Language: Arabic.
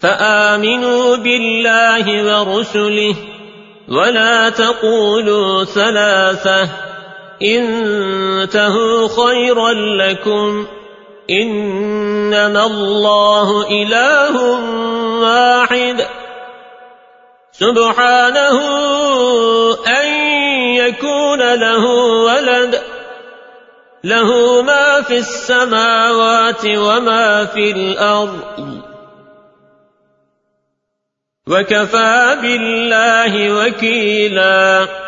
فآمنوا بالله ورسله ولا تقولوا ثلاثة انتهوا خيرا لكم إنما الله إله واحد سبحانه أن يكون له ولد له ما في السماوات وما في الأرض وكفى بالله وكيلاً